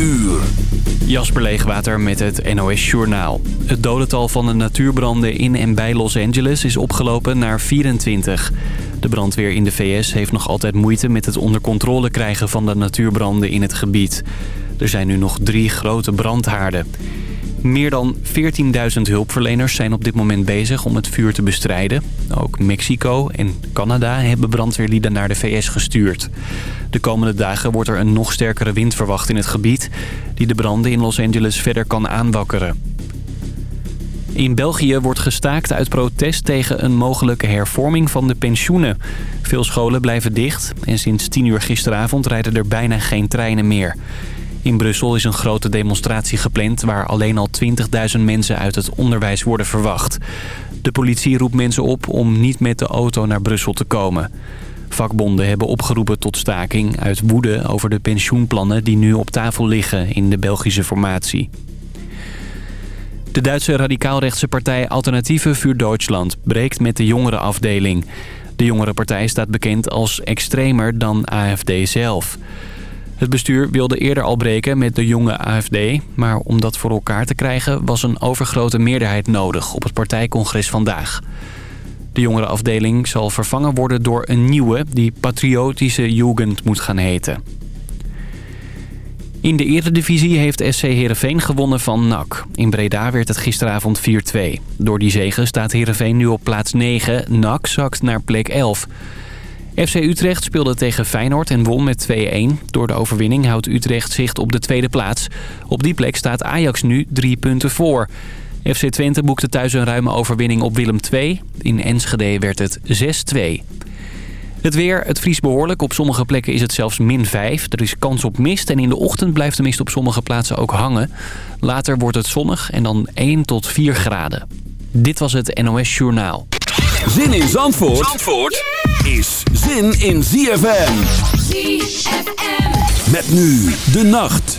uur. Jasper Leegwater met het NOS Journaal. Het dodental van de natuurbranden in en bij Los Angeles is opgelopen naar 24. De brandweer in de VS heeft nog altijd moeite met het onder controle krijgen van de natuurbranden in het gebied. Er zijn nu nog drie grote brandhaarden. Meer dan 14.000 hulpverleners zijn op dit moment bezig om het vuur te bestrijden. Ook Mexico en Canada hebben brandweerlieden naar de VS gestuurd. De komende dagen wordt er een nog sterkere wind verwacht in het gebied... die de branden in Los Angeles verder kan aanwakkeren. In België wordt gestaakt uit protest tegen een mogelijke hervorming van de pensioenen. Veel scholen blijven dicht en sinds 10 uur gisteravond rijden er bijna geen treinen meer. In Brussel is een grote demonstratie gepland waar alleen al 20.000 mensen uit het onderwijs worden verwacht. De politie roept mensen op om niet met de auto naar Brussel te komen. Vakbonden hebben opgeroepen tot staking uit woede over de pensioenplannen die nu op tafel liggen in de Belgische formatie. De Duitse radicaalrechtse partij Alternatieve voor Duitsland breekt met de jongerenafdeling. De jongerenpartij staat bekend als extremer dan AFD zelf. Het bestuur wilde eerder al breken met de jonge AFD... maar om dat voor elkaar te krijgen was een overgrote meerderheid nodig... op het partijcongres vandaag. De jongerenafdeling zal vervangen worden door een nieuwe... die Patriotische Jugend moet gaan heten. In de eredivisie heeft SC Heerenveen gewonnen van NAC. In Breda werd het gisteravond 4-2. Door die zegen staat Heerenveen nu op plaats 9. NAC zakt naar plek 11... FC Utrecht speelde tegen Feyenoord en won met 2-1. Door de overwinning houdt Utrecht zicht op de tweede plaats. Op die plek staat Ajax nu drie punten voor. FC Twente boekte thuis een ruime overwinning op Willem II. In Enschede werd het 6-2. Het weer, het vriest behoorlijk. Op sommige plekken is het zelfs min 5. Er is kans op mist en in de ochtend blijft de mist op sommige plaatsen ook hangen. Later wordt het zonnig en dan 1 tot 4 graden. Dit was het NOS Journaal. Zin in Zandvoort, Zandvoort is zin in ZFM. ZFM. Met nu de nacht.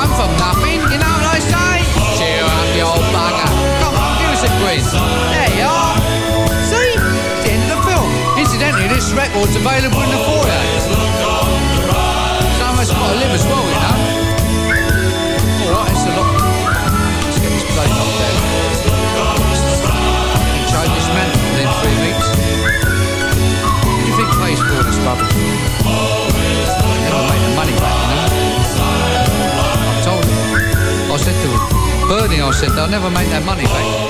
come from nothing, you know what I say? Cheer up, you old bugger. Come on, give us a quiz. There you are. See? The end of the film. Incidentally, this record's available in the foyer. Bernie, I said, they'll never make that money back.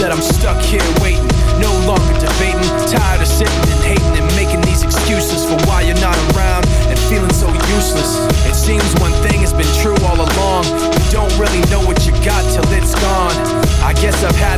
That I'm stuck here waiting. No longer guess I've had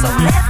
So let